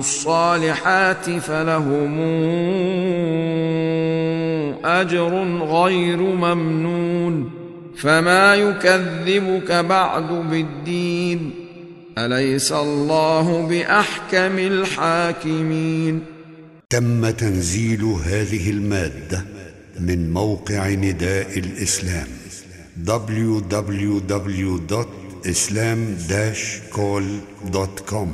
الصالحات فلهم أجر غير ممنون فما يكذبك بعد بالدين أليس الله بأحكم الحاكمين؟ تم تنزيل هذه المادة من موقع نداء الإسلام www.islam-call.com